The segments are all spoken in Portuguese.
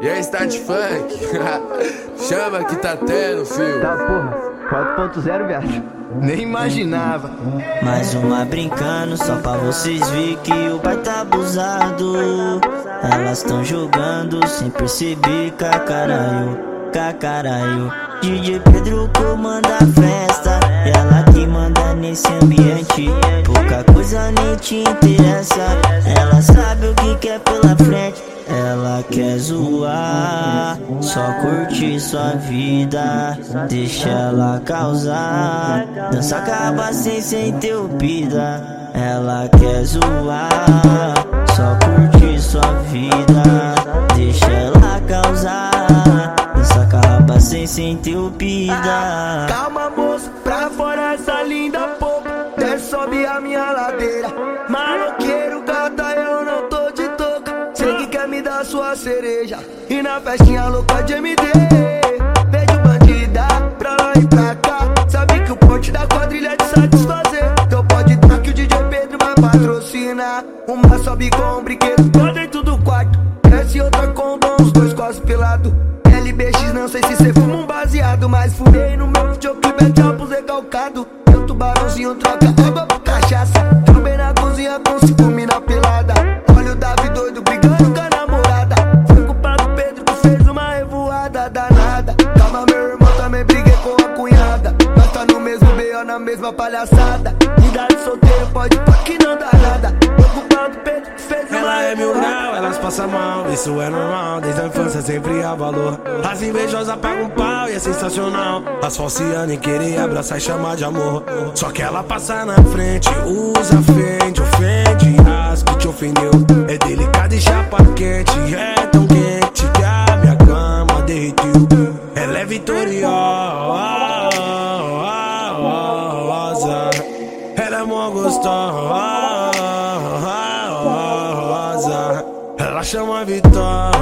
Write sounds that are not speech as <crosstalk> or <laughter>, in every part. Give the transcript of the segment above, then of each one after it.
E aí, Start Funk? <laughs> Chama que tá tendo, filho. Tá, porra. 4.0, viado. Nem imaginava. Mais uma brincando, só pra vocês ver que o pai tá abusado. Elas tão jogando sem perceber, cacaraio, cacaraio. DJ Pedro comanda a festa, ela que manda nesse ambiente. Pouca coisa nem te interessa, ela sabe o que quer pela frente. Ela quer zoar, só curtir sua vida, deixa ela causar. Dança acaba sem ser interrompida. Ela quer zoar, só curtir sua vida, deixa ela causar. Dança acaba sem ser interrompida. Calma, moço, pra fora essa linda poupa. Desce, sobe a minha ladeira. Cereja. E na festinha louca de MD. Vejo bandida pra lá e pra cá. Sabe que o ponte da quadrilha é de satisfazer. Então pode dar que o DJ Pedro vai patrocinar. Uma sobe com um brinquedo pra dentro do quarto. Desce outra com dom, os dois quase pelado. LBX, não sei se cê fuma um baseado. Mas fumei no meu videoclipe, é pros recalcado. Meu tubarãozinho troca água BO, na mesma palhaçada. Idade solteiro, pode pá que não dá nada. Foi culpa do Pedro fez Ela é mil grau, elas passam mal, isso é normal, desde a infância sempre há valor. As invejosas pagam um pau e é sensacional. As falciane querer abraçar e chamar de amor. Só que ela passa na frente, usa, fende, ofende, as que te ofendeu. É delicada e chapa quente, é tão quente que a minha cama derretiu. Ela é vitoriosa, gostosa. Ela chama Vitória.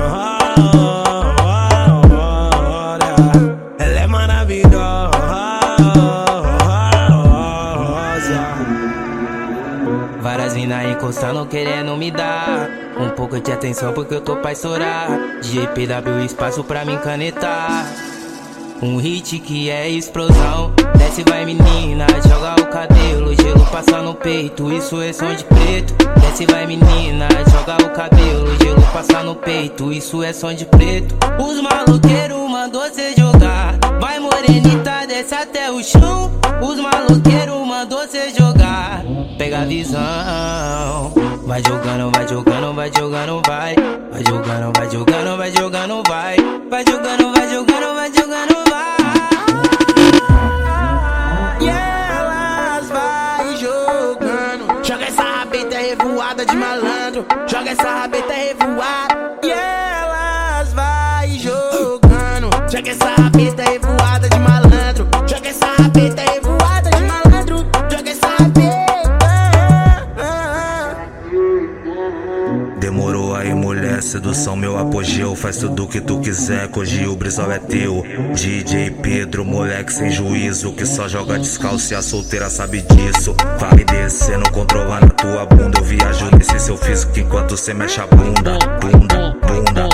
Ela é maravilhosa. Várias mina encostando, querendo me dar Um pouco de atenção porque eu tô pra estourar DJ PW espaço pra me canetar Um hit que é explosão Desce vai menina, joga o cabelo Gelo passa no peito, isso é som de preto. Desce vai menina, joga o cabelo Gelo passa no peito, isso é som de preto. Os maloqueiros mandou cê jogar Vai morenita, desce até o chão. Os maloqueiros mandou cê jogar Pega a visão. Vai jogando, vai jogando, vai jogando, vai. Vai jogando, vai jogando, vai jogando, vai. Vai jogando, vai jogando, vai jogando, Joga essa rabeta revoada. E elas vai jogando. Joga essa rabeta sedução, meu apogeu. Faz tudo o que tu quiser, que hoje o brisol é teu. DJ Pedro, moleque sem juízo, que só joga descalço e a solteira sabe disso. Vai descendo, controlando a tua bunda. Eu viajo nesse seu físico enquanto cê mexe a bunda. Bunda, bunda,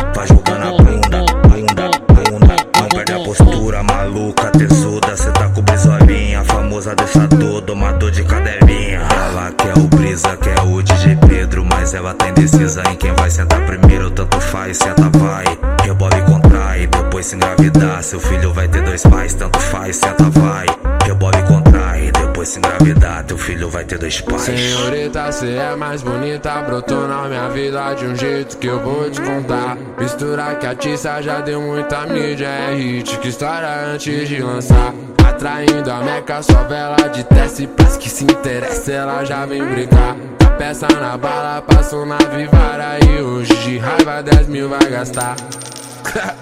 Seu filho vai ter dois pais, tanto faz, senta, vai. Rebola e contrai, depois se engravidar. Teu filho vai ter dois pais. Senhorita, cê é mais bonita, brotou na minha vida de um jeito que eu vou te contar. Mistura que a tiça já deu muita mídia, é hit, que história antes de lançar. Atraindo a meca, só vela de teste, pras que se interessa, ela já vem brigar. A peça na bala, passou na vivara e hoje de raiva 10 mil vai gastar. <laughs>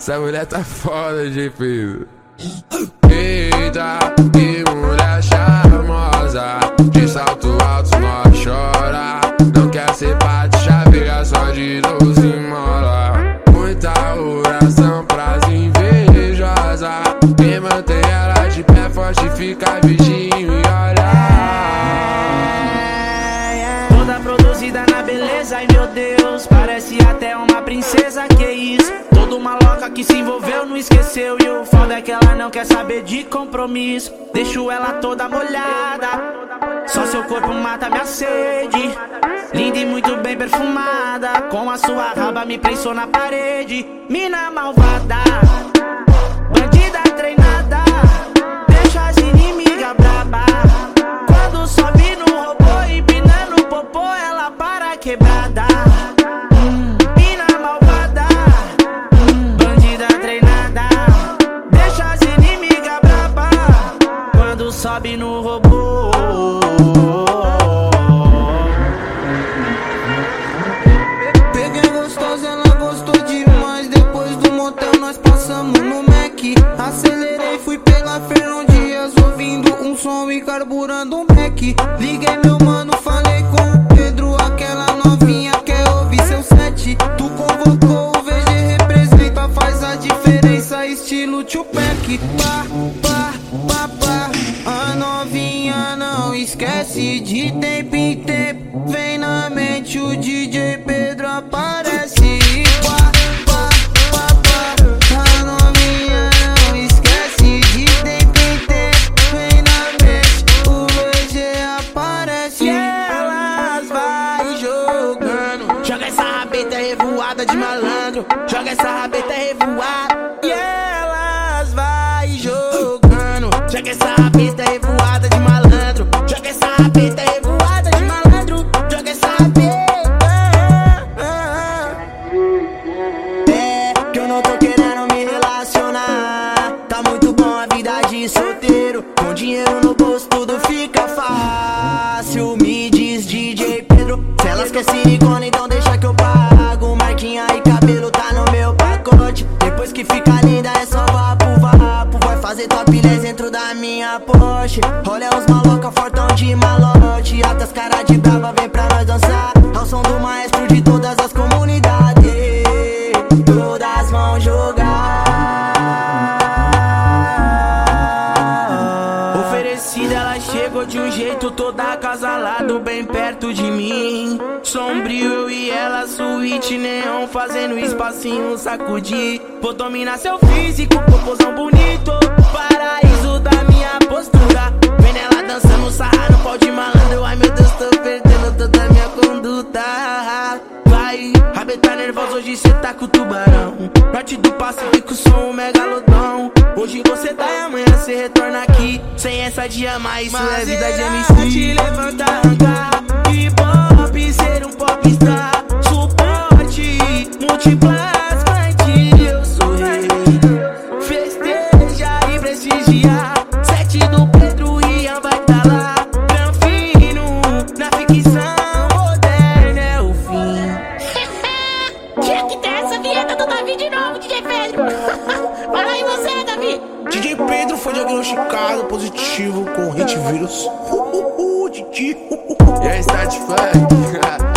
Essa mulher tá foda de peso. Eita, que mulher charmosa. De salto alto, nós chora. Não quer ser parte, chaveira é só de e mola. Muita oração pras invejosa. Quem mantém ela de pé forte fica vidinho e olha. Toda produzida na beleza, ai meu Deus. Parece até uma princesa, que isso? de uma louca que se envolveu, não esqueceu. E o foda é que ela não quer saber de compromisso. Deixo ela toda molhada. Só seu corpo mata minha sede. Linda e muito bem perfumada. Com a sua raba me prensou na parede. Mina malvada, bandida treinada. Deixa as inimigas braba. Quando sobe no robô, e pinta no popô, ela para quebrada. malandro, joga essa rabeta revoada. Yeah! vida é só vapo, vapo Vai fazer top dentro da minha Porsche Olha os maloca, fortão de malote Atas cara de ficou de um jeito todo acasalado, bem perto de mim. Sombrio eu e ela, suíte neon, fazendo espacinho sacudir. Vou dominar seu físico, composão bonita. só isso é Mas é vida de MC. te levantar, arrancar, hum, hum. hip hop, ser um popstar. E é insatisfeito.